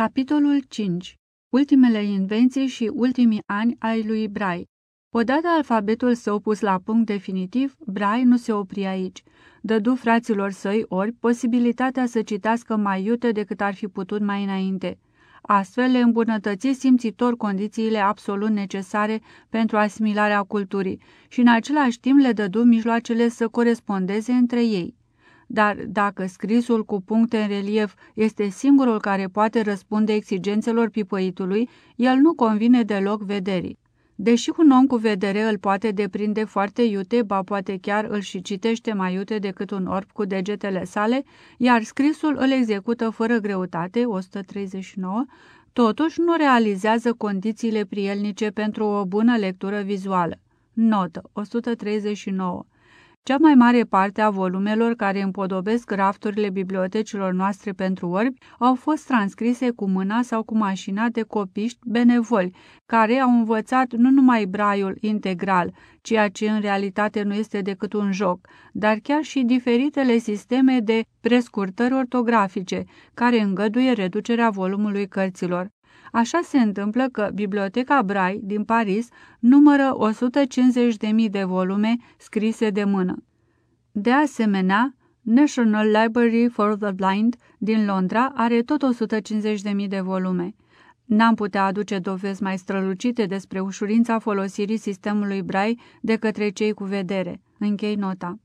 Capitolul 5. Ultimele invenții și ultimii ani ai lui Brai. Odată alfabetul său pus la punct definitiv, Brai nu se opri aici. Dădu fraților săi ori posibilitatea să citească mai iute decât ar fi putut mai înainte. Astfel le îmbunătăți simțitor condițiile absolut necesare pentru asimilarea culturii și în același timp le dădu mijloacele să corespondeze între ei dar dacă scrisul cu puncte în relief este singurul care poate răspunde exigențelor pipăitului, el nu convine deloc vederii. Deși un om cu vedere îl poate deprinde foarte iute, ba poate chiar îl și citește mai iute decât un orb cu degetele sale, iar scrisul îl execută fără greutate, 139, totuși nu realizează condițiile prielnice pentru o bună lectură vizuală. Notă 139. Cea mai mare parte a volumelor care împodobesc rafturile bibliotecilor noastre pentru orbi au fost transcrise cu mâna sau cu mașina de copiști benevoli, care au învățat nu numai braiul integral, ceea ce în realitate nu este decât un joc, dar chiar și diferitele sisteme de prescurtări ortografice, care îngăduie reducerea volumului cărților. Așa se întâmplă că Biblioteca Brai din Paris numără 150.000 de volume scrise de mână. De asemenea, National Library for the Blind din Londra are tot 150.000 de volume. N-am putea aduce dovezi mai strălucite despre ușurința folosirii sistemului Braille de către cei cu vedere. Închei nota.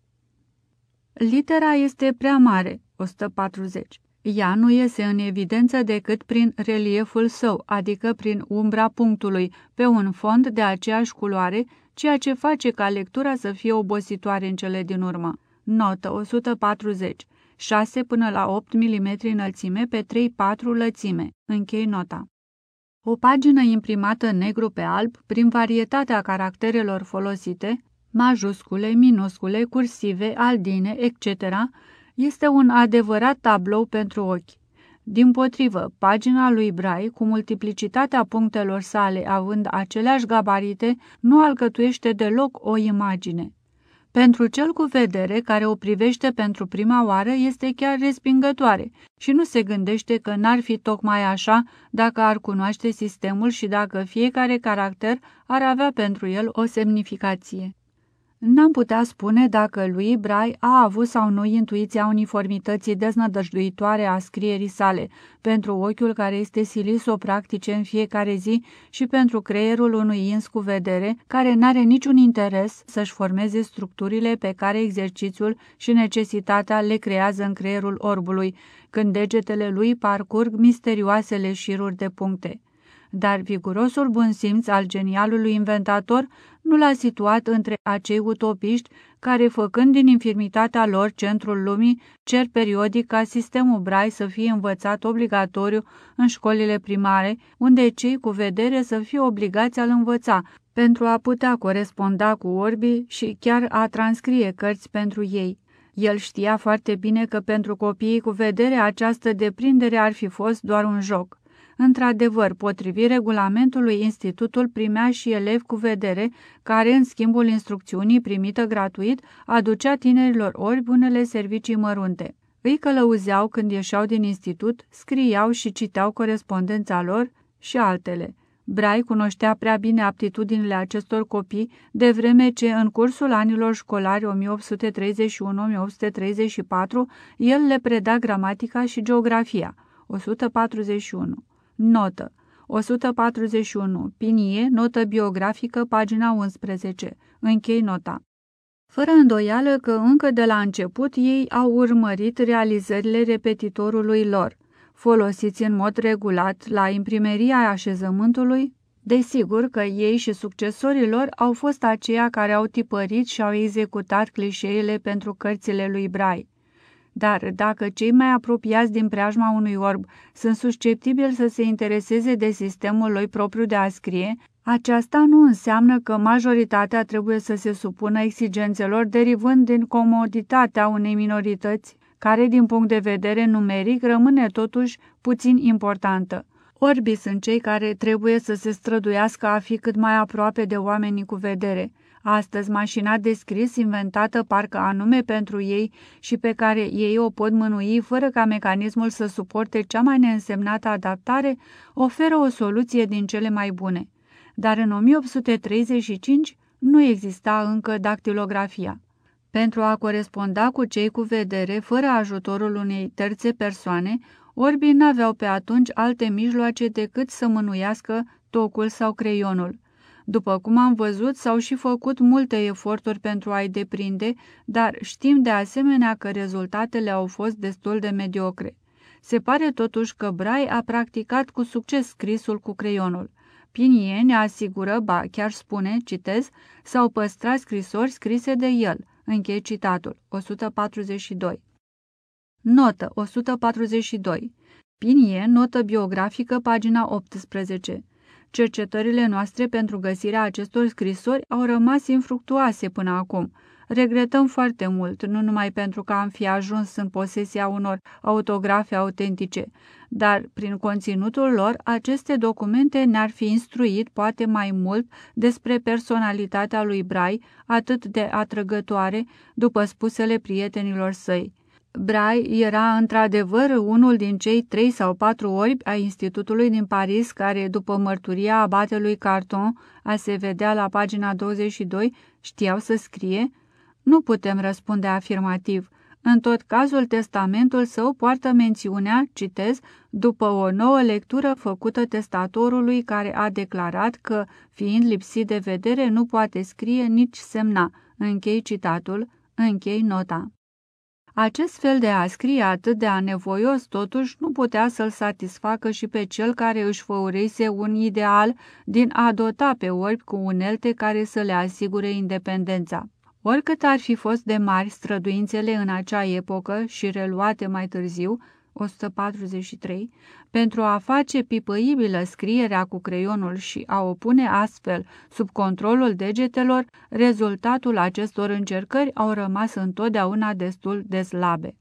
Litera este prea mare, 140. Ea nu iese în evidență decât prin relieful său, adică prin umbra punctului, pe un fond de aceeași culoare, ceea ce face ca lectura să fie obositoare în cele din urmă. Notă 140. 6 până la 8 mm înălțime pe 3-4 lățime. Închei nota. O pagină imprimată negru pe alb, prin varietatea caracterelor folosite, majuscule, minuscule, cursive, aldine, etc., este un adevărat tablou pentru ochi. Din potrivă, pagina lui Brai, cu multiplicitatea punctelor sale având aceleași gabarite, nu alcătuiește deloc o imagine. Pentru cel cu vedere care o privește pentru prima oară este chiar respingătoare și nu se gândește că n-ar fi tocmai așa dacă ar cunoaște sistemul și dacă fiecare caracter ar avea pentru el o semnificație. N-am putea spune dacă lui Brai a avut sau nu intuiția uniformității deznădăjduitoare a scrierii sale, pentru ochiul care este silit să o practice în fiecare zi și pentru creierul unui ins cu vedere, care n-are niciun interes să-și formeze structurile pe care exercițiul și necesitatea le creează în creierul orbului, când degetele lui parcurg misterioasele șiruri de puncte dar vigurosul bun simț al genialului inventator nu l-a situat între acei utopiști care, făcând din infirmitatea lor centrul lumii, cer periodic ca sistemul Brai să fie învățat obligatoriu în școlile primare, unde cei cu vedere să fie obligați a-l învăța, pentru a putea coresponda cu orbii și chiar a transcrie cărți pentru ei. El știa foarte bine că pentru copiii cu vedere această deprindere ar fi fost doar un joc. Într-adevăr, potrivit regulamentului, institutul primea și elevi cu vedere, care, în schimbul instrucțiunii primită gratuit, aducea tinerilor ori bunele servicii mărunte. Îi călăuzeau când ieșeau din institut, scriau și citeau corespondența lor și altele. Brai cunoștea prea bine aptitudinile acestor copii, de vreme ce în cursul anilor școlari 1831-1834 el le preda gramatica și geografia. 141. Notă 141. Pinie, notă biografică, pagina 11. Închei nota. Fără îndoială că încă de la început ei au urmărit realizările repetitorului lor, folosiți în mod regulat la imprimeria așezământului, Desigur că ei și succesorii lor au fost aceia care au tipărit și au executat clișeile pentru cărțile lui Brai. Dar dacă cei mai apropiați din preajma unui orb sunt susceptibili să se intereseze de sistemul lui propriu de a scrie, aceasta nu înseamnă că majoritatea trebuie să se supună exigențelor derivând din comoditatea unei minorități, care din punct de vedere numeric rămâne totuși puțin importantă. Orbii sunt cei care trebuie să se străduiască a fi cât mai aproape de oamenii cu vedere – Astăzi, mașina de scris, inventată parcă anume pentru ei și pe care ei o pot mânui fără ca mecanismul să suporte cea mai neînsemnată adaptare, oferă o soluție din cele mai bune. Dar în 1835 nu exista încă dactilografia. Pentru a coresponda cu cei cu vedere, fără ajutorul unei terțe persoane, orbii n-aveau pe atunci alte mijloace decât să mânuiască tocul sau creionul. După cum am văzut, s-au și făcut multe eforturi pentru a-i deprinde, dar știm de asemenea că rezultatele au fost destul de mediocre. Se pare totuși că Brai a practicat cu succes scrisul cu creionul. Pinie ne asigură, ba chiar spune, citez, s-au păstrat scrisori scrise de el. Închei citatul. 142. Notă 142. Pinie, notă biografică, pagina 18. Cercetările noastre pentru găsirea acestor scrisori au rămas infructuoase până acum. Regretăm foarte mult, nu numai pentru că am fi ajuns în posesia unor autografe autentice, dar prin conținutul lor, aceste documente ne-ar fi instruit poate mai mult despre personalitatea lui Brai, atât de atrăgătoare, după spusele prietenilor săi. Brai era într-adevăr unul din cei trei sau patru orbi ai Institutului din Paris care, după mărturia abatelui Carton, a se vedea la pagina 22, știau să scrie? Nu putem răspunde afirmativ. În tot cazul, testamentul său poartă mențiunea, citez, după o nouă lectură făcută testatorului care a declarat că, fiind lipsit de vedere, nu poate scrie nici semna. Închei citatul, închei nota. Acest fel de a scrie atât de anevoios, totuși, nu putea să-l satisfacă și pe cel care își făurise un ideal din a dota pe orbi cu unelte care să le asigure independența. Oricât ar fi fost de mari străduințele în acea epocă și reluate mai târziu, 143, pentru a face pipăibilă scrierea cu creionul și a o pune astfel sub controlul degetelor, rezultatul acestor încercări au rămas întotdeauna destul de slabe.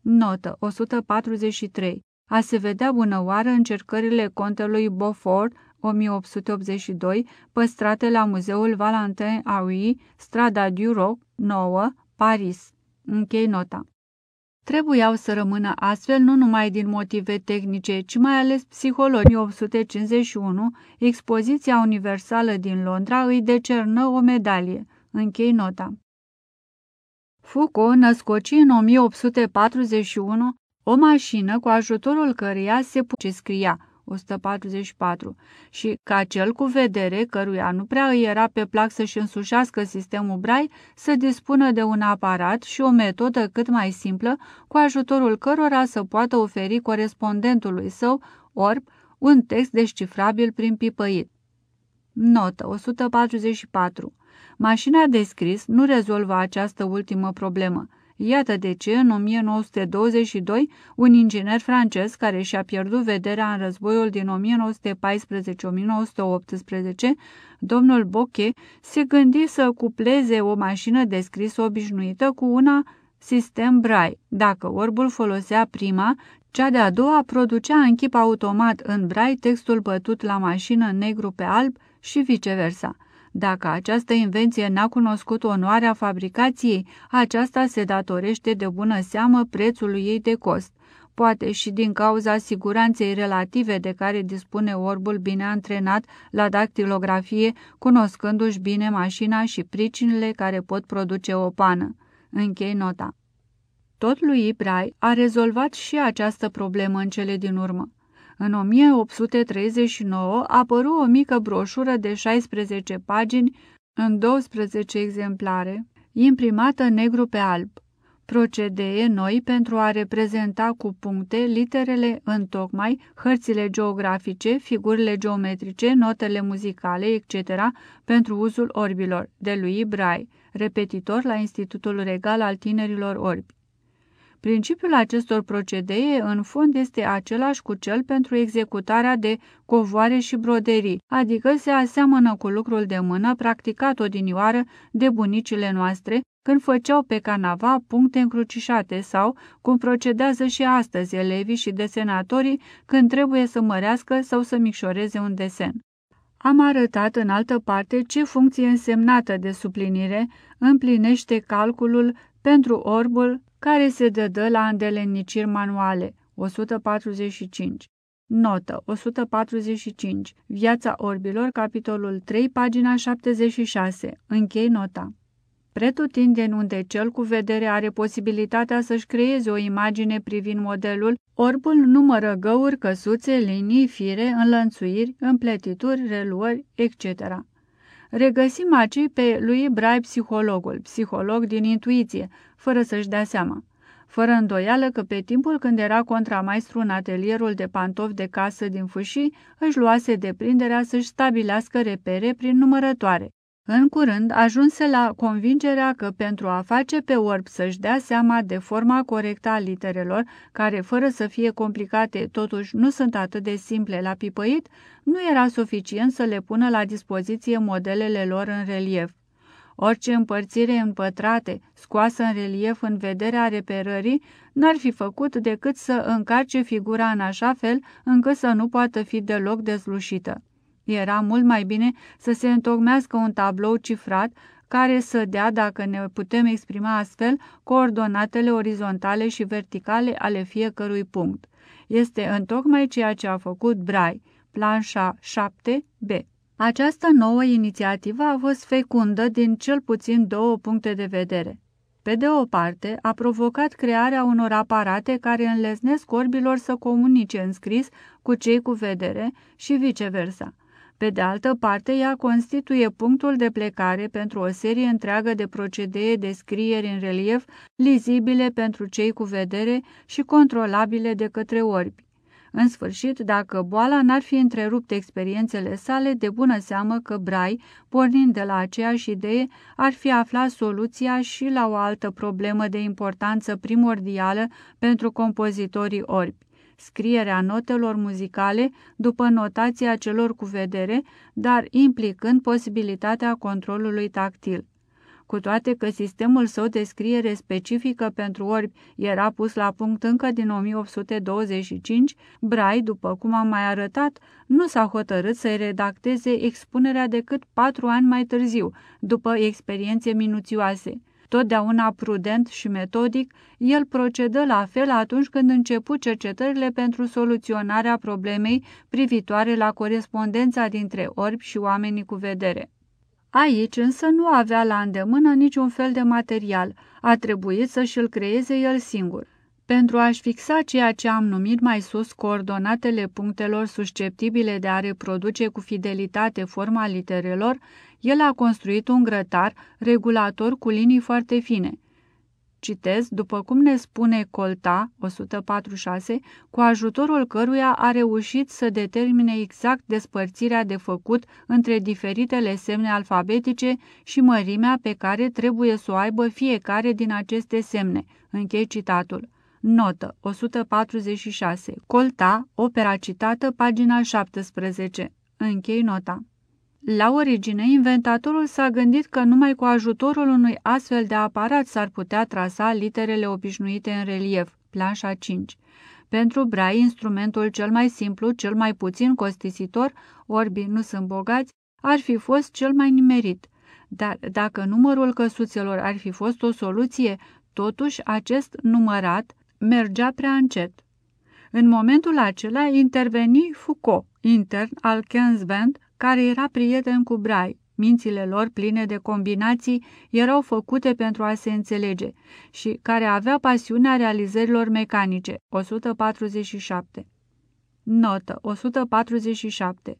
Notă 143. A se vedea bunăoară încercările contelui Beaufort 1882, păstrate la Muzeul Valentin Aui, strada du Roc, 9, Paris. Închei nota. Trebuiau să rămână astfel nu numai din motive tehnice, ci mai ales psihologi. 1851, expoziția universală din Londra îi decernă o medalie. Închei nota. Foucault născoci în 1841 o mașină cu ajutorul căreia se puce scria 144 și ca cel cu vedere, căruia nu prea îi era pe plac să-și însușească sistemul Brai, să dispună de un aparat și o metodă cât mai simplă, cu ajutorul cărora să poată oferi corespondentului său, orb, un text descifrabil prin pipăit. Notă 144. Mașina de scris nu rezolvă această ultimă problemă. Iată de ce, în 1922, un inginer francez care și-a pierdut vederea în războiul din 1914-1918, domnul Bochet, se gândi să cupleze o mașină de scris obișnuită cu una sistem Braille. Dacă orbul folosea prima, cea de-a doua producea în chip automat în Braille textul bătut la mașină negru pe alb și viceversa. Dacă această invenție n-a cunoscut onoarea fabricației, aceasta se datorește de bună seamă prețului ei de cost, poate și din cauza siguranței relative de care dispune orbul bine antrenat la dactilografie, cunoscându-și bine mașina și pricinile care pot produce o pană. Închei nota. Tot lui Ibrai a rezolvat și această problemă în cele din urmă. În 1839 apăru o mică broșură de 16 pagini în 12 exemplare, imprimată negru pe alb. Procedee noi pentru a reprezenta cu puncte literele în tocmai, hărțile geografice, figurile geometrice, notele muzicale, etc., pentru uzul orbilor, de lui Brai, repetitor la Institutul Regal al Tinerilor Orbi. Principiul acestor procedee, în fond, este același cu cel pentru executarea de covoare și broderii, adică se aseamănă cu lucrul de mână practicat odinioară de bunicile noastre, când făceau pe canava puncte încrucișate sau cum procedează și astăzi elevii și desenatorii când trebuie să mărească sau să micșoreze un desen. Am arătat în altă parte ce funcție însemnată de suplinire împlinește calculul pentru orbul care se dădă la îndeleniciri manuale. 145. Notă 145. Viața orbilor, capitolul 3, pagina 76. Închei nota. Pretutindeni unde cel cu vedere are posibilitatea să-și creeze o imagine privind modelul, orbul numără găuri, căsuțe, linii, fire, înlănțuiri, împletituri, reluări, etc. Regăsim aici pe lui Brai psihologul, psiholog din intuiție, fără să-și dea seama. Fără îndoială că pe timpul când era contramaestru în atelierul de pantofi de casă din Fâșii, își luase deprinderea să-și stabilească repere prin numărătoare. În curând ajunse la convingerea că pentru a face pe orb să-și dea seama de forma corectă a literelor, care fără să fie complicate totuși nu sunt atât de simple la pipăit, nu era suficient să le pună la dispoziție modelele lor în relief. Orice împărțire în pătrate, scoasă în relief în vederea reperării, n-ar fi făcut decât să încarce figura în așa fel încât să nu poată fi deloc dezlușită. Era mult mai bine să se întocmească un tablou cifrat care să dea, dacă ne putem exprima astfel, coordonatele orizontale și verticale ale fiecărui punct. Este întocmai ceea ce a făcut Brai, planșa 7b. Această nouă inițiativă a fost fecundă din cel puțin două puncte de vedere. Pe de o parte, a provocat crearea unor aparate care înlesnesc orbilor să comunice în scris cu cei cu vedere și viceversa. Pe de altă parte, ea constituie punctul de plecare pentru o serie întreagă de procedee de scrieri în relief, lizibile pentru cei cu vedere și controlabile de către orbi. În sfârșit, dacă boala n-ar fi întrerupt experiențele sale, de bună seamă că Brai, pornind de la aceeași idee, ar fi aflat soluția și la o altă problemă de importanță primordială pentru compozitorii orbi scrierea notelor muzicale după notația celor cu vedere, dar implicând posibilitatea controlului tactil. Cu toate că sistemul său de scriere specifică pentru orbi era pus la punct încă din 1825, Brai, după cum am mai arătat, nu s-a hotărât să-i redacteze expunerea decât patru ani mai târziu, după experiențe minuțioase. Totdeauna prudent și metodic, el procedă la fel atunci când început cercetările pentru soluționarea problemei privitoare la corespondența dintre orbi și oamenii cu vedere. Aici însă nu avea la îndemână niciun fel de material, a trebuit să și-l creeze el singur. Pentru a-și fixa ceea ce am numit mai sus coordonatele punctelor susceptibile de a reproduce cu fidelitate forma literelor, el a construit un grătar regulator cu linii foarte fine. Citez, după cum ne spune Colta, 146, cu ajutorul căruia a reușit să determine exact despărțirea de făcut între diferitele semne alfabetice și mărimea pe care trebuie să o aibă fiecare din aceste semne. Închei citatul. Notă 146. Colta, opera citată, pagina 17. Închei nota. La origine, inventatorul s-a gândit că numai cu ajutorul unui astfel de aparat s-ar putea trasa literele obișnuite în relief, planșa 5. Pentru Brai, instrumentul cel mai simplu, cel mai puțin costisitor, orbii nu sunt bogați, ar fi fost cel mai nimerit. Dar dacă numărul căsuțelor ar fi fost o soluție, totuși acest numărat mergea prea încet. În momentul acela interveni Foucault, intern al Kensband, care era prieten cu Brai. Mințile lor, pline de combinații, erau făcute pentru a se înțelege și care avea pasiunea realizărilor mecanice. 147. Notă 147.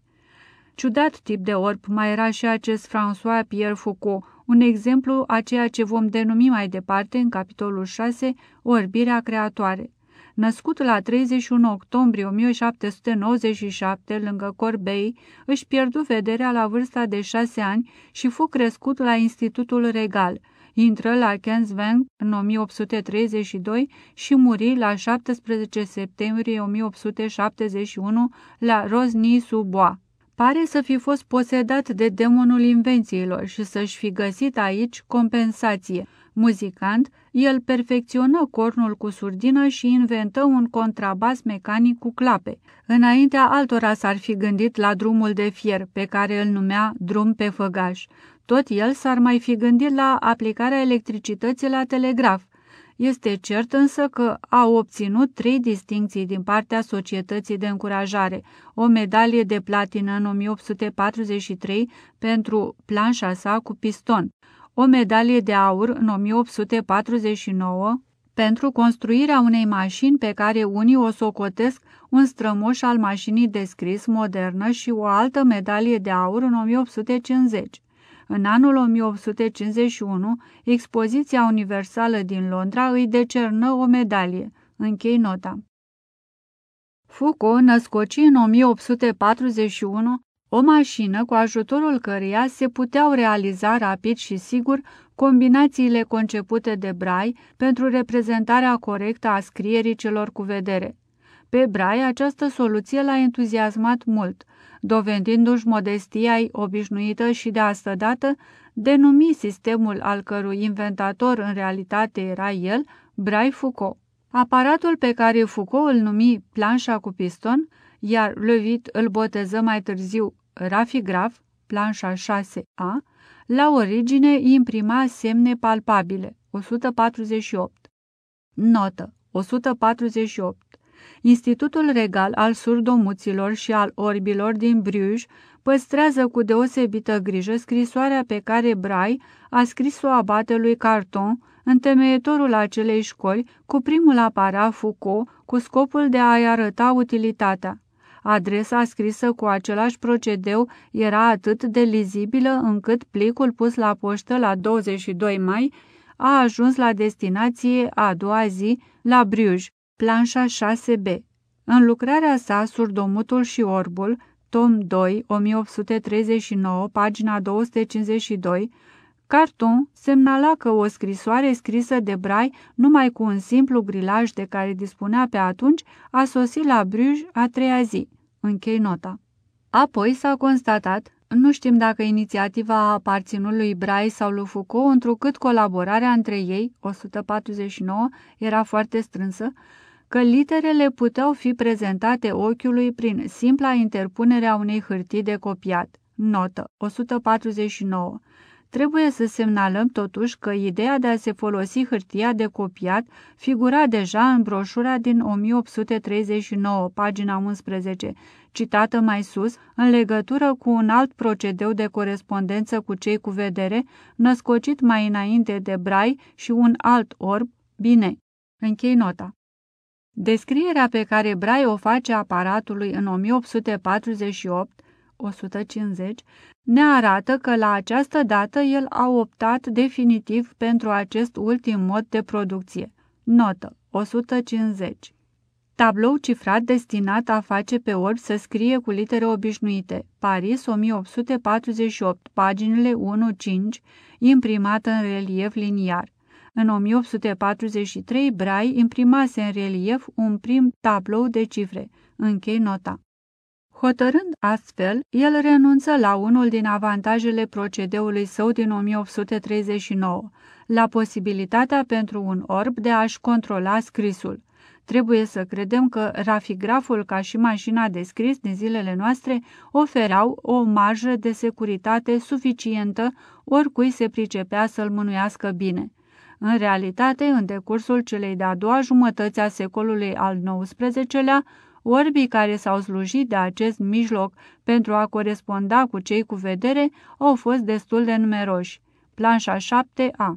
Ciudat tip de orb mai era și acest François Pierre Foucault, un exemplu a ceea ce vom denumi mai departe în capitolul 6, orbirea creatoare. Născut la 31 octombrie 1797 lângă Corbei, își pierdu vederea la vârsta de șase ani și fu crescut la Institutul Regal. Intră la Kensveng în 1832 și muri la 17 septembrie 1871 la Rosny-sous-Bois. Pare să fi fost posedat de demonul invențiilor și să-și fi găsit aici compensație – Muzicant, el perfecționă cornul cu surdină și inventă un contrabas mecanic cu clape. Înaintea altora s-ar fi gândit la drumul de fier, pe care îl numea drum pe făgaș. Tot el s-ar mai fi gândit la aplicarea electricității la telegraf. Este cert însă că a obținut trei distinții din partea Societății de Încurajare, o medalie de platină în 1843 pentru planșa sa cu piston, o medalie de aur în 1849 pentru construirea unei mașini pe care unii o socotesc un strămoș al mașinii de scris modernă și o altă medalie de aur în 1850. În anul 1851, Expoziția Universală din Londra îi decernă o medalie. Închei nota. Foucault născoci în 1841 o mașină cu ajutorul căreia se puteau realiza rapid și sigur combinațiile concepute de Brai pentru reprezentarea corectă a scrierii celor cu vedere. Pe Brai această soluție l-a entuziasmat mult, dovedindu-și modestia obișnuită și de asta dată, denumi sistemul al cărui inventator în realitate era el, Brai Foucault. Aparatul pe care Foucault îl numi planșa cu piston, iar Levit îl boteză mai târziu rafigraf, planșa 6A, la origine imprima semne palpabile, 148. Notă, 148. Institutul Regal al Surdomuților și al Orbilor din Bruges păstrează cu deosebită grijă scrisoarea pe care Brai a scris-o abatelui Carton, întemeietorul acelei școli, cu primul aparat Foucault, cu scopul de a-i arăta utilitatea. Adresa scrisă cu același procedeu era atât de lizibilă încât plicul pus la poștă la 22 mai a ajuns la destinație a doua zi la Bruges, planșa 6B. În lucrarea sa, Surdomutul și Orbul, tom 2, 1839, pagina 252, Carton semnala că o scrisoare scrisă de Brai numai cu un simplu grilaj de care dispunea pe atunci a sosit la Bruges a treia zi. Închei nota. Apoi s-a constatat, nu știm dacă inițiativa a aparținut lui Brai sau lui Foucault, întrucât colaborarea între ei, 149, era foarte strânsă, că literele puteau fi prezentate ochiului prin simpla interpunere a unei hârtii de copiat. Notă 149. Trebuie să semnalăm totuși că ideea de a se folosi hârtia de copiat figura deja în broșura din 1839, pagina 11, citată mai sus, în legătură cu un alt procedeu de corespondență cu cei cu vedere, născocit mai înainte de Brai și un alt orb, bine. Închei nota. Descrierea pe care Brai o face aparatului în 1848 150, ne arată că la această dată el a optat definitiv pentru acest ultim mod de producție. Notă 150. Tablou cifrat destinat a face pe orb să scrie cu litere obișnuite. Paris 1848, paginile 1-5, imprimată în relief liniar. În 1843, Brai imprimase în relief un prim tablou de cifre. Închei nota. Hotărând astfel, el renunță la unul din avantajele procedeului său din 1839, la posibilitatea pentru un orb de a-și controla scrisul. Trebuie să credem că rafigraful, ca și mașina de scris din zilele noastre, oferau o marjă de securitate suficientă oricui se pricepea să-l mânuiască bine. În realitate, în decursul celei de-a doua jumătăți a secolului al XIX-lea, Orbii care s-au slujit de acest mijloc pentru a coresponda cu cei cu vedere au fost destul de numeroși. Planșa 7a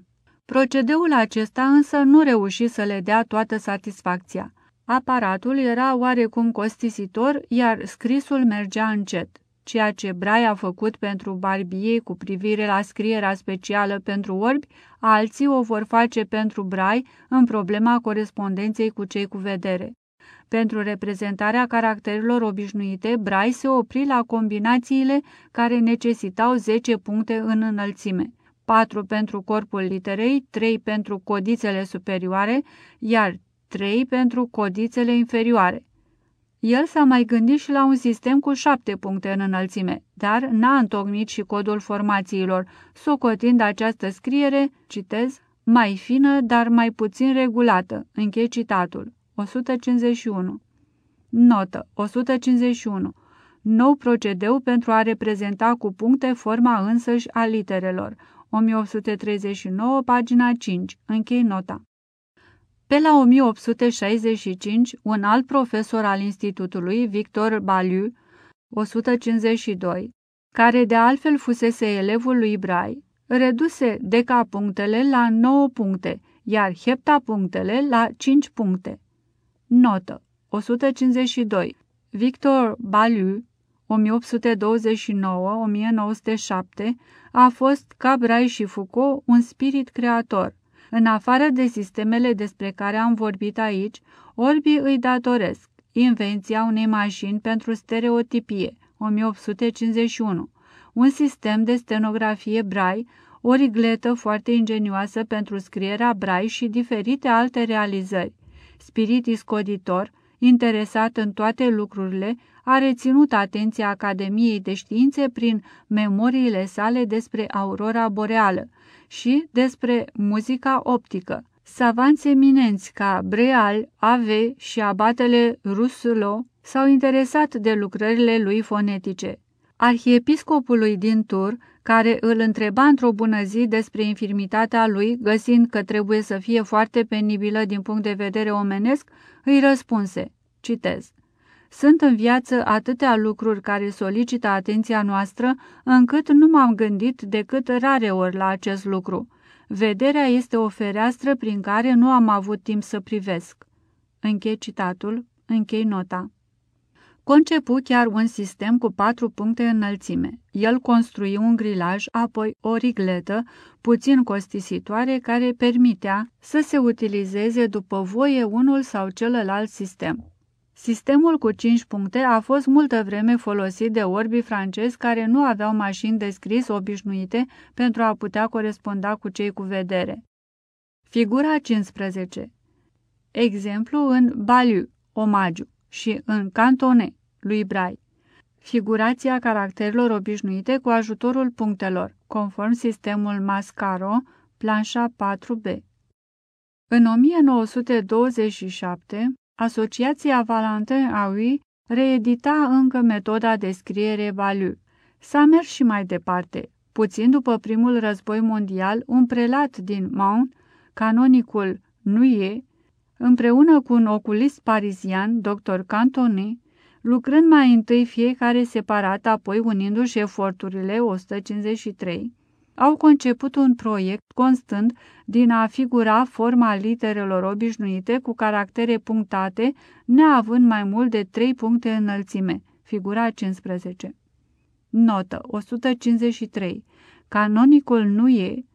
Procedeul acesta însă nu reuși să le dea toată satisfacția. Aparatul era oarecum costisitor, iar scrisul mergea încet. Ceea ce Brai a făcut pentru Barbie cu privire la scrierea specială pentru orbi, alții o vor face pentru Brai în problema corespondenței cu cei cu vedere. Pentru reprezentarea caracterelor obișnuite, Brai se opri la combinațiile care necesitau 10 puncte în înălțime. 4 pentru corpul literei, 3 pentru codițele superioare, iar 3 pentru codițele inferioare. El s-a mai gândit și la un sistem cu 7 puncte în înălțime, dar n-a întocmit și codul formațiilor, socotind această scriere, citez, mai fină, dar mai puțin regulată. Închei citatul. 151. Notă. 151. Nou procedeu pentru a reprezenta cu puncte forma însăși a literelor. 1839, pagina 5. Închei nota. Pe la 1865, un alt profesor al institutului, Victor Baliu, 152, care de altfel fusese elevul lui Brai, reduse decapunctele la 9 puncte, iar heptapunctele la 5 puncte. Notă 152. Victor Baliu, 1829-1907, a fost, ca Brai și Foucault, un spirit creator. În afară de sistemele despre care am vorbit aici, orbii îi datoresc invenția unei mașini pentru stereotipie, 1851, un sistem de stenografie Brai, o rigletă foarte ingenioasă pentru scrierea Brai și diferite alte realizări. Spirit iscoditor, interesat în toate lucrurile, a reținut atenția Academiei de Științe prin memoriile sale despre aurora boreală și despre muzica optică. Savanți eminenți ca Breal, Ave și abatele Ruslo s-au interesat de lucrările lui fonetice. Arhiepiscopului din Tur, care îl întreba într-o bună zi despre infirmitatea lui, găsind că trebuie să fie foarte penibilă din punct de vedere omenesc, îi răspunse, citez, Sunt în viață atâtea lucruri care solicită atenția noastră, încât nu m-am gândit decât rare ori la acest lucru. Vederea este o fereastră prin care nu am avut timp să privesc. Închei citatul, închei nota. Concepu chiar un sistem cu patru puncte înălțime. El construi un grilaj, apoi o rigletă, puțin costisitoare, care permitea să se utilizeze după voie unul sau celălalt sistem. Sistemul cu cinci puncte a fost multă vreme folosit de orbii francezi care nu aveau mașini de scris obișnuite pentru a putea coresponda cu cei cu vedere. Figura 15 Exemplu în Baliu, omagiu și în Cantone, lui Brai. Figurația caracterelor obișnuite cu ajutorul punctelor, conform sistemul Mascaro, planșa 4B. În 1927, Asociația Valentin Aui reedita încă metoda de scriere Balu. S-a mers și mai departe. Puțin după primul război mondial, un prelat din Mount, canonicul Nuie, împreună cu un oculist parizian, dr. Cantoni, lucrând mai întâi fiecare separat, apoi unindu-și eforturile 153, au conceput un proiect constând din a figura forma literelor obișnuite cu caractere punctate, neavând mai mult de 3 puncte înălțime, figura 15. Notă 153. Canonicul nu e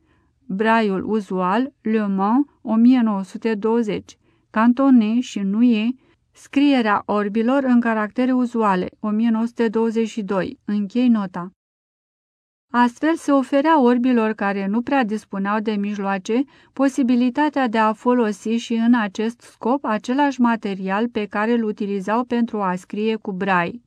Braiul uzual, Le Mans, 1920. Cantone și nu e Scrierea orbilor în caractere uzuale, 1922. Închei nota. Astfel se oferea orbilor care nu prea dispuneau de mijloace posibilitatea de a folosi și în acest scop același material pe care îl utilizau pentru a scrie cu brai.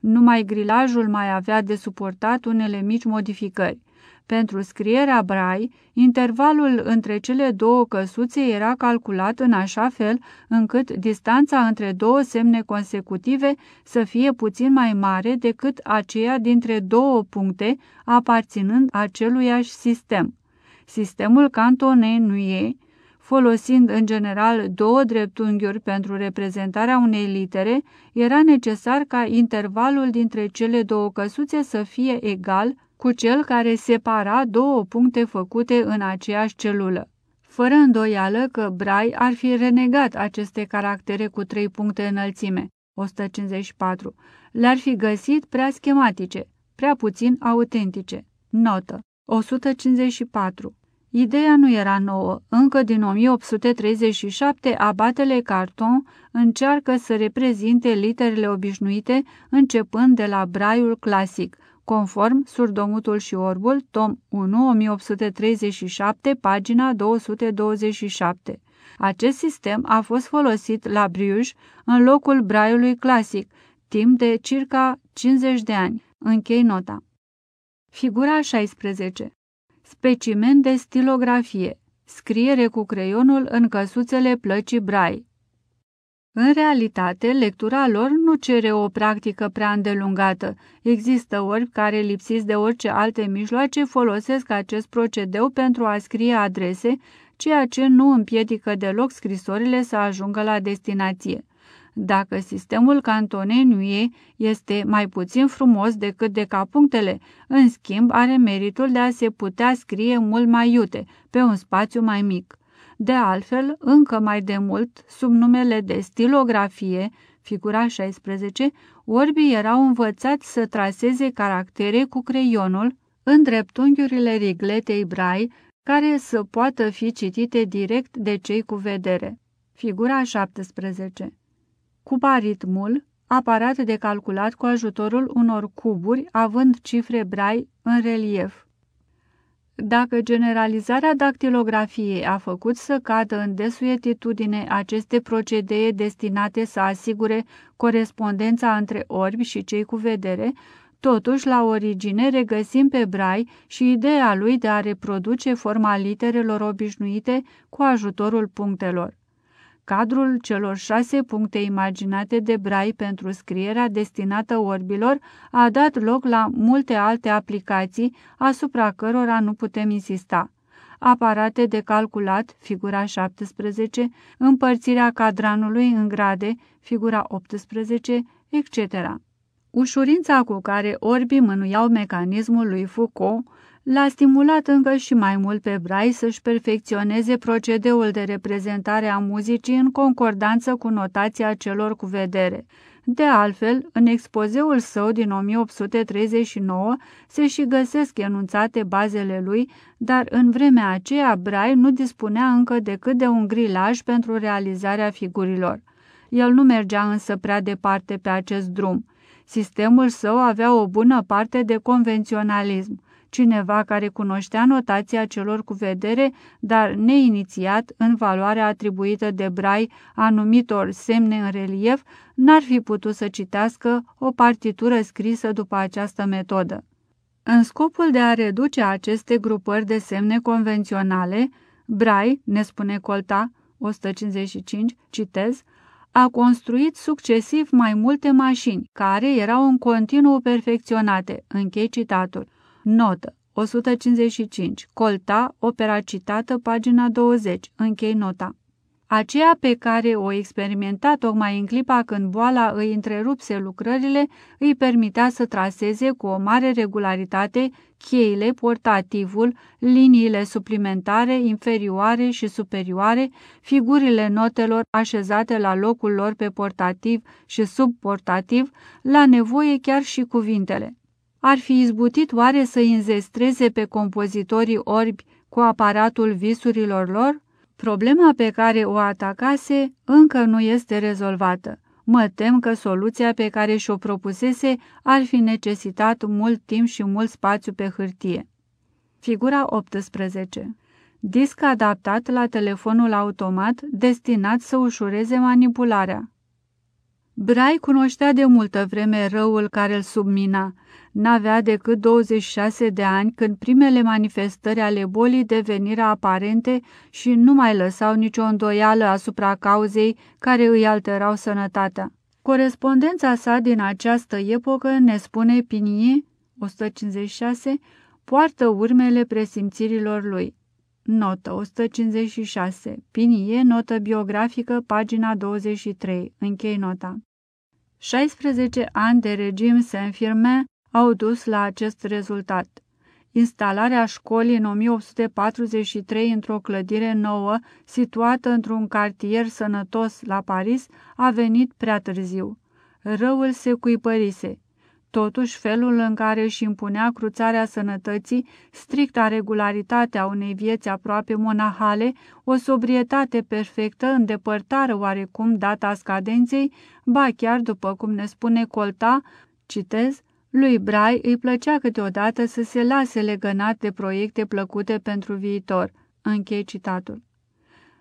Numai grilajul mai avea de suportat unele mici modificări. Pentru scrierea brai, intervalul între cele două căsuțe era calculat în așa fel încât distanța între două semne consecutive să fie puțin mai mare decât aceea dintre două puncte aparținând aceluiași sistem. Sistemul Cantone nu e, folosind în general două dreptunghiuri pentru reprezentarea unei litere, era necesar ca intervalul dintre cele două căsuțe să fie egal cu cel care separa două puncte făcute în aceeași celulă. Fără îndoială că Brai ar fi renegat aceste caractere cu trei puncte înălțime, 154, le-ar fi găsit prea schematice, prea puțin autentice. Notă 154. Ideea nu era nouă. Încă din 1837, abatele Carton încearcă să reprezinte literele obișnuite începând de la braiul clasic, conform Surdomutul și Orbul, tom 1, 1837, pagina 227. Acest sistem a fost folosit la Bruges în locul braiului clasic, timp de circa 50 de ani. Închei nota. Figura 16. Specimen de stilografie. Scriere cu creionul în căsuțele plăcii brai. În realitate, lectura lor nu cere o practică prea îndelungată. Există orbi care, lipsiți de orice alte mijloace, folosesc acest procedeu pentru a scrie adrese, ceea ce nu împiedică deloc scrisorile să ajungă la destinație. Dacă sistemul cantoneniuie este mai puțin frumos decât decapunctele, în schimb are meritul de a se putea scrie mult mai iute, pe un spațiu mai mic. De altfel, încă mai de mult, sub numele de stilografie, figura 16, orbii erau învățați să traseze caractere cu creionul în dreptunghiurile rigletei brai, care să poată fi citite direct de cei cu vedere. Figura 17 Cubaritmul, aparat de calculat cu ajutorul unor cuburi având cifre brai în relief. Dacă generalizarea dactilografiei a făcut să cadă în desuetitudine aceste procedee destinate să asigure corespondența între orbi și cei cu vedere, totuși la origine regăsim pe Brai și ideea lui de a reproduce forma literelor obișnuite cu ajutorul punctelor. Cadrul celor șase puncte imaginate de Brai pentru scrierea destinată orbilor a dat loc la multe alte aplicații asupra cărora nu putem insista. Aparate de calculat, figura 17, împărțirea cadranului în grade, figura 18, etc. Ușurința cu care orbii mânuiau mecanismul lui Foucault L-a stimulat încă și mai mult pe Brai să-și perfecționeze procedeul de reprezentare a muzicii în concordanță cu notația celor cu vedere. De altfel, în expozeul său din 1839 se și găsesc enunțate bazele lui, dar în vremea aceea Brai nu dispunea încă decât de un grilaj pentru realizarea figurilor. El nu mergea însă prea departe pe acest drum. Sistemul său avea o bună parte de convenționalism cineva care cunoștea notația celor cu vedere, dar neinițiat în valoarea atribuită de Brai anumitor semne în relief, n-ar fi putut să citească o partitură scrisă după această metodă. În scopul de a reduce aceste grupări de semne convenționale, Brai, ne spune Colta, 155, citez, a construit succesiv mai multe mașini, care erau în continuu perfecționate, închei citatul. Notă 155. Colta, opera citată, pagina 20. Închei nota. Aceea pe care o experimenta tocmai în clipa când boala îi întrerupse lucrările, îi permitea să traseze cu o mare regularitate cheile, portativul, liniile suplimentare, inferioare și superioare, figurile notelor așezate la locul lor pe portativ și subportativ, la nevoie chiar și cuvintele ar fi izbutit oare să înzestreze pe compozitorii orbi cu aparatul visurilor lor? Problema pe care o atacase încă nu este rezolvată. Mă tem că soluția pe care și-o propusese ar fi necesitat mult timp și mult spațiu pe hârtie. Figura 18 Disc adaptat la telefonul automat destinat să ușureze manipularea. Brai cunoștea de multă vreme răul care îl submina. N-avea decât 26 de ani când primele manifestări ale bolii deveniră aparente și nu mai lăsau nicio îndoială asupra cauzei care îi alterau sănătatea. Corespondența sa din această epocă, ne spune Pinie, 156, poartă urmele presimțirilor lui. Notă 156. Pinie, notă biografică, pagina 23. Închei nota. 16 ani de regim Saint-Firmin au dus la acest rezultat. Instalarea școlii în 1843 într-o clădire nouă, situată într-un cartier sănătos la Paris, a venit prea târziu. Răul se cuipărise. Totuși, felul în care își impunea cruțarea sănătății, stricta regularitate a unei vieți aproape monahale, o sobrietate perfectă, îndepărtare oarecum data scadenței, ba chiar, după cum ne spune Colta, citez, lui Brai îi plăcea câteodată să se lase legănat de proiecte plăcute pentru viitor. Închei citatul.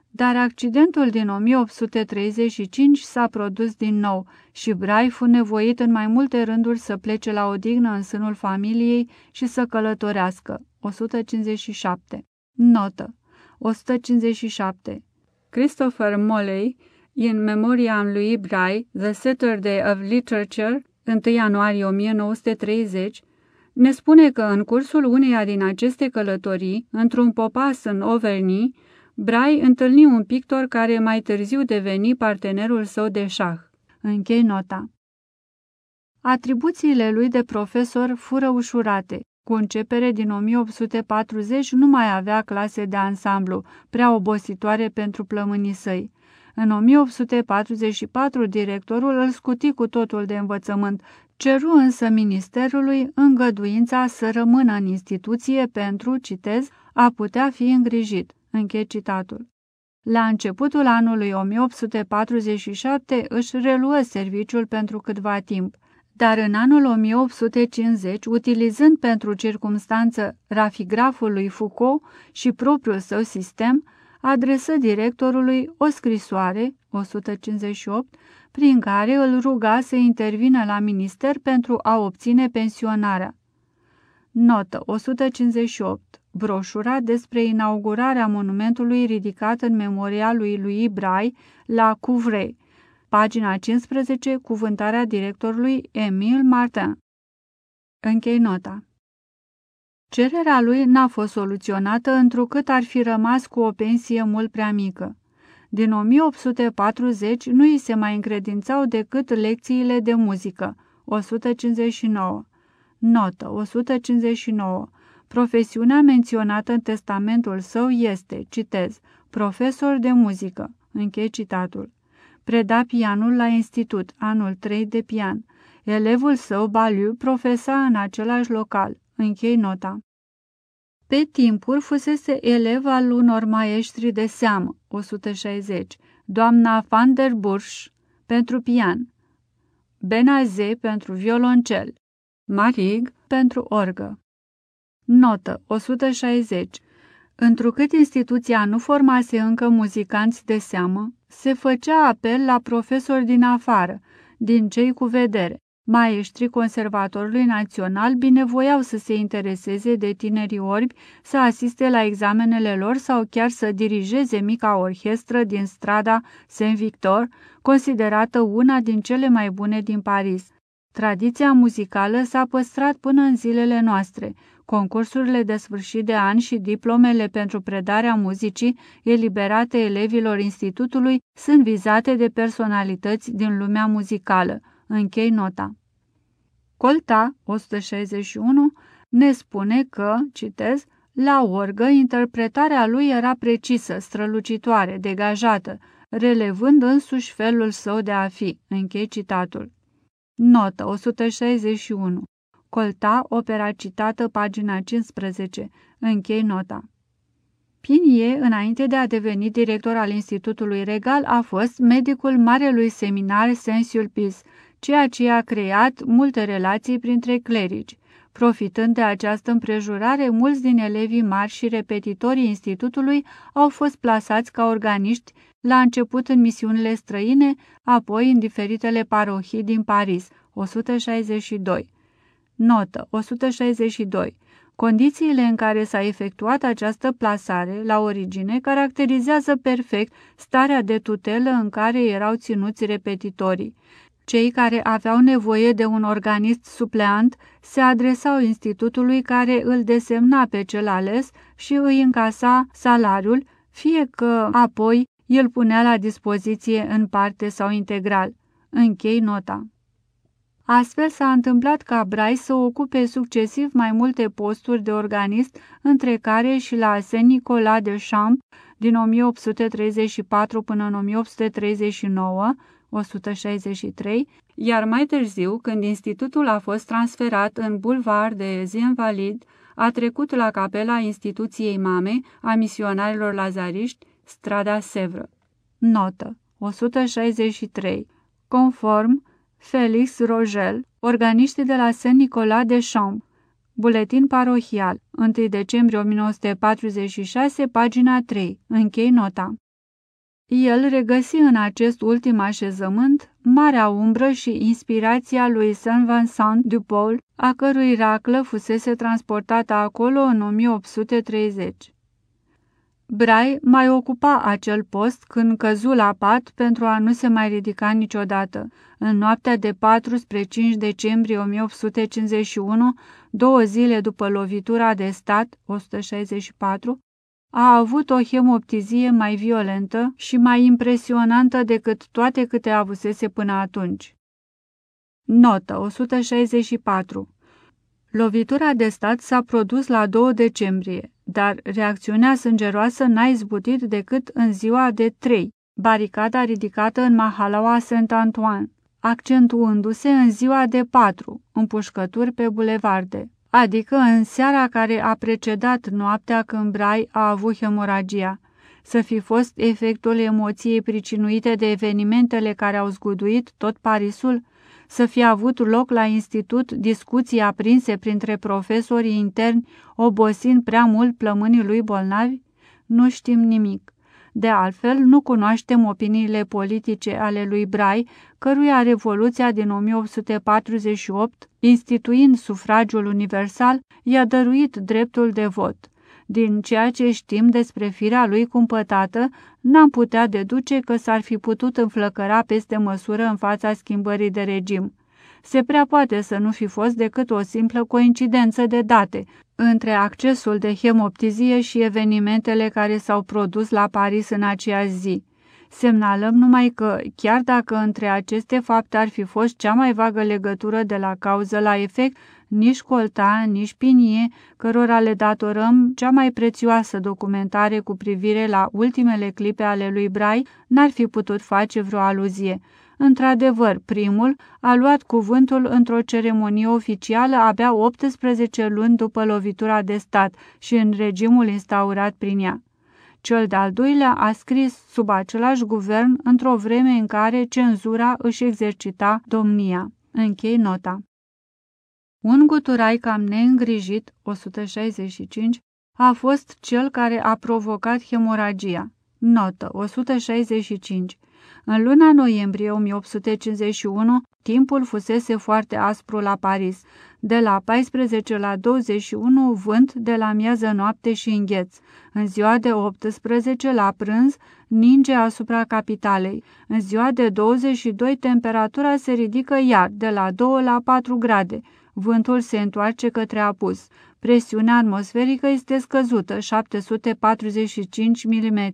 Dar accidentul din 1835 s-a produs din nou și Brai fu nevoit în mai multe rânduri să plece la odihnă în sânul familiei și să călătorească. 157. Notă. 157. Christopher Moley, in memoriam lui Bray, The Saturday of Literature, 1 ianuarie 1930, ne spune că în cursul uneia din aceste călătorii, într-un popas în Overny, Bray întâlni un pictor care mai târziu deveni partenerul său de șah. Închei nota. Atribuțiile lui de profesor fură ușurate. Cu începere din 1840 nu mai avea clase de ansamblu, prea obositoare pentru plămânii săi. În 1844, directorul îl scuti cu totul de învățământ, ceru însă ministerului îngăduința să rămână în instituție pentru, citez, a putea fi îngrijit. Închei citatul. La începutul anului 1847 își reluă serviciul pentru câtva timp, dar în anul 1850, utilizând pentru circumstanță rafigraful lui Foucault și propriul său sistem, adresă directorului o scrisoare, 158, prin care îl ruga să intervină la minister pentru a obține pensionarea. Notă 158. Broșura despre inaugurarea monumentului ridicat în memoria lui lui Brai la Couvray. Pagina 15. Cuvântarea directorului Emil Martin. Închei nota. Cererea lui n-a fost soluționată întrucât ar fi rămas cu o pensie mult prea mică. Din 1840 nu îi se mai încredințau decât lecțiile de muzică, 159. Notă 159. Profesiunea menționată în testamentul său este, citez, profesor de muzică. Închei citatul. Preda pianul la institut, anul 3 de pian. Elevul său, Baliu, profesa în același local. Închei nota. Pe timpuri fusese elev al unor maestri de seamă, 160, doamna van der Bursch pentru pian, Benaze pentru violoncel, Marig pentru orgă. Notă 160. Întrucât instituția nu formase încă muzicanți de seamă, se făcea apel la profesori din afară, din cei cu vedere. Maestrii conservatorului național binevoiau să se intereseze de tinerii orbi, să asiste la examenele lor sau chiar să dirigeze mica orchestră din strada Saint-Victor, considerată una din cele mai bune din Paris. Tradiția muzicală s-a păstrat până în zilele noastre. Concursurile de sfârșit de an și diplomele pentru predarea muzicii eliberate elevilor institutului sunt vizate de personalități din lumea muzicală. Închei nota. Colta, 161, ne spune că, citez, la orgă, interpretarea lui era precisă, strălucitoare, degajată, relevând însuși felul său de a fi. Închei citatul. Notă 161. Colta, opera citată, pagina 15. Închei nota. Pinie, înainte de a deveni director al Institutului Regal, a fost medicul Marelui Seminar Saint-Sulpice, ceea ce a creat multe relații printre clerici. Profitând de această împrejurare, mulți din elevii mari și repetitorii institutului au fost plasați ca organiști, la început în misiunile străine, apoi în diferitele parohii din Paris, 162. Notă 162. Condițiile în care s-a efectuat această plasare, la origine, caracterizează perfect starea de tutelă în care erau ținuți repetitorii. Cei care aveau nevoie de un organist supleant se adresau institutului care îl desemna pe cel ales și îi încasa salariul, fie că apoi îl punea la dispoziție în parte sau integral. Închei nota. Astfel s-a întâmplat ca Bryce să ocupe succesiv mai multe posturi de organist, între care și la Saint-Nicolas de Champs din 1834 până în 1839, 163, iar mai târziu, când institutul a fost transferat în bulvar de Zinvalid, a trecut la capela instituției mame a misionarilor lazariști, strada Sevră. Notă 163. Conform Felix Rogel, organiști de la Saint-Nicolas de Champs, Buletin parohial, 1 decembrie 1946, pagina 3. Închei nota. El regăsi în acest ultim așezământ marea umbră și inspirația lui Saint Vincent du Paul, a cărui raclă fusese transportată acolo în 1830. Brai mai ocupa acel post când căzu la pat pentru a nu se mai ridica niciodată. În noaptea de 4 spre 5 decembrie 1851, două zile după lovitura de stat, 164, a avut o hemoptizie mai violentă și mai impresionantă decât toate câte avusese până atunci. Notă 164 Lovitura de stat s-a produs la 2 decembrie, dar reacțiunea sângeroasă n-a izbutit decât în ziua de 3, baricada ridicată în Mahalaua Saint-Antoine, accentuându-se în ziua de 4, împușcături pe bulevarde, adică în seara care a precedat noaptea când Brai a avut hemoragia, să fi fost efectul emoției pricinuite de evenimentele care au zguduit tot Parisul, să fie avut loc la institut discuții aprinse printre profesorii interni, obosind prea mult plămânii lui bolnavi? Nu știm nimic. De altfel, nu cunoaștem opiniile politice ale lui Brai, căruia Revoluția din 1848, instituind sufragiul universal, i-a dăruit dreptul de vot. Din ceea ce știm despre firea lui cumpătată, n-am putea deduce că s-ar fi putut înflăcăra peste măsură în fața schimbării de regim. Se prea poate să nu fi fost decât o simplă coincidență de date între accesul de hemoptizie și evenimentele care s-au produs la Paris în aceea zi. Semnalăm numai că, chiar dacă între aceste fapte ar fi fost cea mai vagă legătură de la cauză la efect, nici Colta, nici Pinie, cărora le datorăm cea mai prețioasă documentare cu privire la ultimele clipe ale lui Brai, n-ar fi putut face vreo aluzie. Într-adevăr, primul a luat cuvântul într-o ceremonie oficială abia 18 luni după lovitura de stat și în regimul instaurat prin ea. Cel de-al doilea a scris sub același guvern într-o vreme în care cenzura își exercita domnia. Închei nota. Un guturai cam neîngrijit, 165, a fost cel care a provocat hemoragia. Notă 165. În luna noiembrie 1851, timpul fusese foarte aspru la Paris. De la 14 la 21, vânt de la miază noapte și îngheț. În ziua de 18, la prânz, ninge asupra capitalei. În ziua de 22, temperatura se ridică iar de la 2 la 4 grade. Vântul se întoarce către apus. Presiunea atmosferică este scăzută, 745 mm.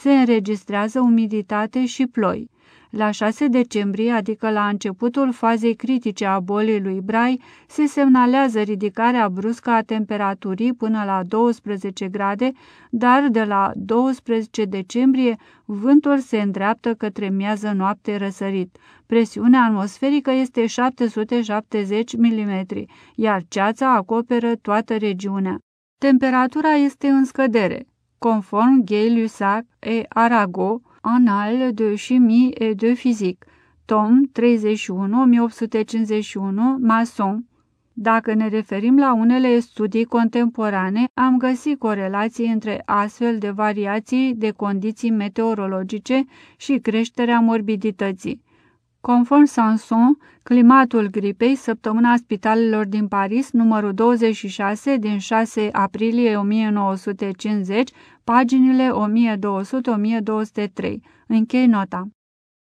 Se înregistrează umiditate și ploi. La 6 decembrie, adică la începutul fazei critice a bolii lui Brai, se semnalează ridicarea bruscă a temperaturii până la 12 grade, dar de la 12 decembrie vântul se îndreaptă către miază noapte răsărit. Presiunea atmosferică este 770 mm, iar ceața acoperă toată regiunea. Temperatura este în scădere. Conform Gay-Lussac et Arago, Anal de chimie et de physique, tom 31, 1851, Mason. Dacă ne referim la unele studii contemporane, am găsit corelații între astfel de variații de condiții meteorologice și creșterea morbidității. Conform Sanson, climatul gripei, săptămâna spitalelor din Paris, numărul 26 din 6 aprilie 1950, paginile 1200-1203. Închei nota.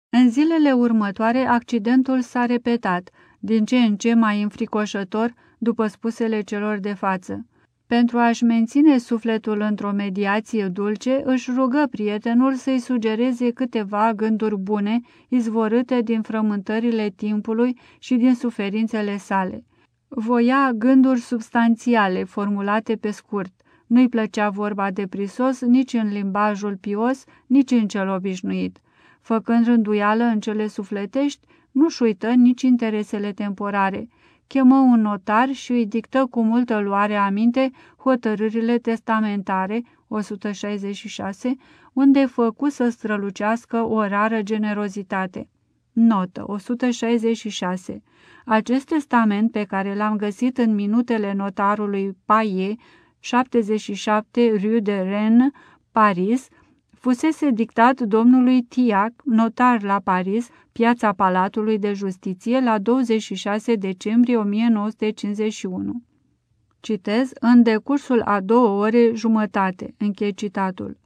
În zilele următoare, accidentul s-a repetat, din ce în ce mai înfricoșător, după spusele celor de față. Pentru a-și menține sufletul într-o mediație dulce, își rugă prietenul să-i sugereze câteva gânduri bune, izvorâte din frământările timpului și din suferințele sale. Voia gânduri substanțiale, formulate pe scurt. Nu-i plăcea vorba de prisos nici în limbajul pios, nici în cel obișnuit. Făcând rânduială în cele sufletești, nu-și uită nici interesele temporare. Chemă un notar și îi dictă cu multă luare aminte hotărârile testamentare, 166, unde făcu să strălucească o rară generozitate. Notă 166. Acest testament pe care l-am găsit în minutele notarului Paie, 77 Rue de Rennes, Paris, fusese dictat domnului Tiac, notar la Paris, piața Palatului de Justiție, la 26 decembrie 1951. Citez, în decursul a două ore jumătate, închei citatul.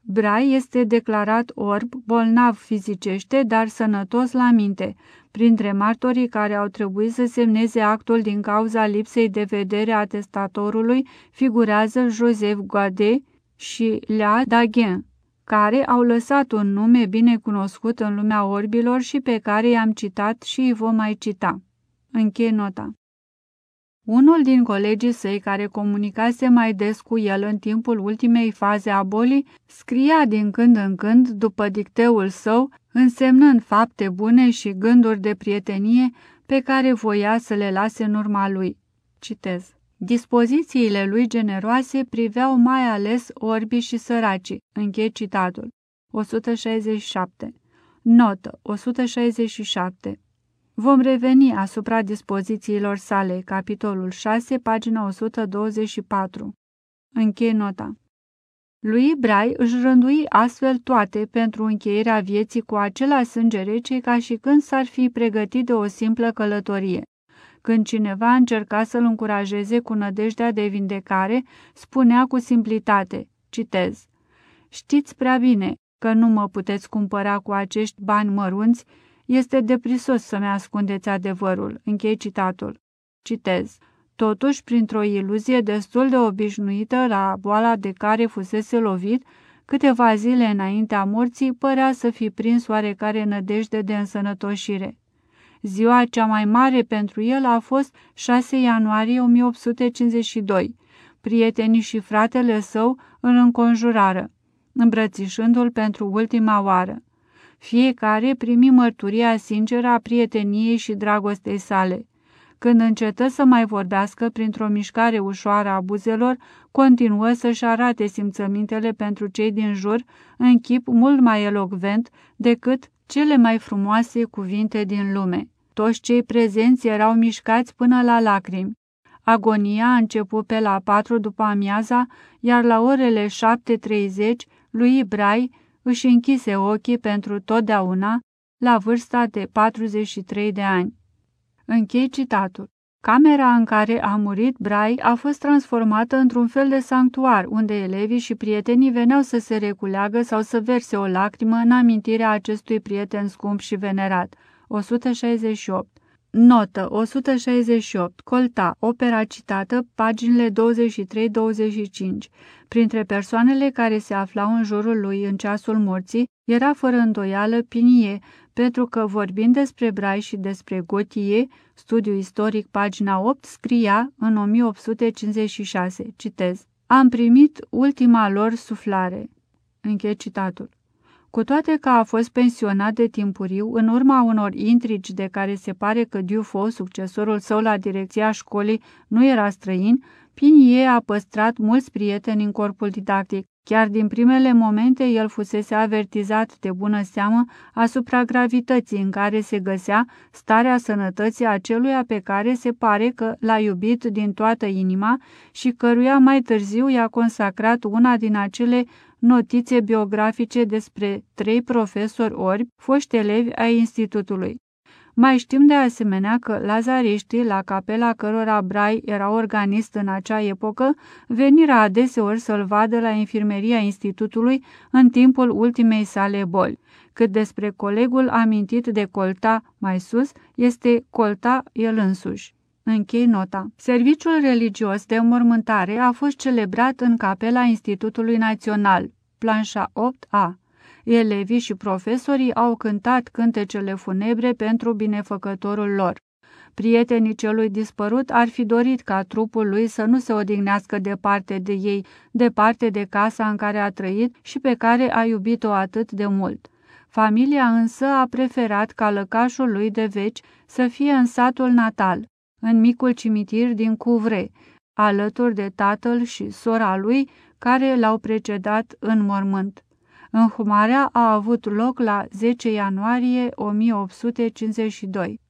Brai este declarat orb, bolnav fizicește, dar sănătos la minte. Printre martorii care au trebuit să semneze actul din cauza lipsei de vedere a testatorului figurează Joseph Goade și Lea Dagen, care au lăsat un nume bine cunoscut în lumea orbilor și pe care i-am citat și îi vom mai cita. Închei nota. Unul din colegii săi care comunicase mai des cu el în timpul ultimei faze a bolii, scria din când în când după dicteul său, însemnând fapte bune și gânduri de prietenie pe care voia să le lase în urma lui. Citez. Dispozițiile lui generoase priveau mai ales orbii și săracii. Închei citatul. 167. Notă 167. Vom reveni asupra dispozițiilor sale, capitolul 6, pagina 124. Închei nota. Lui Brai își rândui astfel toate pentru încheierea vieții cu acela sânge rece ca și când s-ar fi pregătit de o simplă călătorie. Când cineva încerca să-l încurajeze cu nădejdea de vindecare, spunea cu simplitate, citez, Știți prea bine că nu mă puteți cumpăra cu acești bani mărunți este deprisos să-mi ascundeți adevărul. Închei citatul. Citez. Totuși, printr-o iluzie destul de obișnuită la boala de care fusese lovit, câteva zile înaintea morții părea să fi prins oarecare nădejde de însănătoșire. Ziua cea mai mare pentru el a fost 6 ianuarie 1852. Prietenii și fratele său îl înconjurară, îmbrățișându-l pentru ultima oară. Fiecare primi mărturia sinceră a prieteniei și dragostei sale. Când încetă să mai vorbească printr-o mișcare ușoară a buzelor, continuă să-și arate simțămintele pentru cei din jur în chip mult mai elocvent decât cele mai frumoase cuvinte din lume. Toți cei prezenți erau mișcați până la lacrimi. Agonia a început pe la patru după amiaza, iar la orele 7.30 lui Brai își închise ochii pentru totdeauna la vârsta de 43 de ani. Închei citatul. Camera în care a murit Brai a fost transformată într-un fel de sanctuar, unde elevii și prietenii veneau să se reculeagă sau să verse o lacrimă în amintirea acestui prieten scump și venerat. 168. Notă 168. Colta, opera citată, paginile 23-25. Printre persoanele care se aflau în jurul lui în ceasul morții, era fără îndoială Pinie, pentru că vorbind despre Brai și despre Gotie, studiu istoric, pagina 8, scria în 1856, citez, Am primit ultima lor suflare. Închei citatul. Cu toate că a fost pensionat de timpuriu, în urma unor intrigi de care se pare că Dufo, succesorul său la direcția școlii, nu era străin, Pinie a păstrat mulți prieteni în corpul didactic. Chiar din primele momente el fusese avertizat de bună seamă asupra gravității în care se găsea starea sănătății aceluia pe care se pare că l-a iubit din toată inima și căruia mai târziu i-a consacrat una din acele notițe biografice despre trei profesori orbi, foști elevi ai institutului. Mai știm de asemenea că lazariștii, la capela cărora Brai era organist în acea epocă, venirea adeseori să-l vadă la infirmeria institutului în timpul ultimei sale boli. Cât despre colegul amintit de Colta mai sus, este Colta el însuși. Închei nota. Serviciul religios de înmormântare a fost celebrat în capela Institutului Național, planșa 8A. Elevii și profesorii au cântat cântecele funebre pentru binefăcătorul lor. Prietenii celui dispărut ar fi dorit ca trupul lui să nu se odihnească departe de ei, departe de casa în care a trăit și pe care a iubit-o atât de mult. Familia însă a preferat ca lăcașul lui de veci să fie în satul natal, în micul cimitir din Cuvre, alături de tatăl și sora lui, care l-au precedat în mormânt. Înhumarea a avut loc la 10 ianuarie 1852.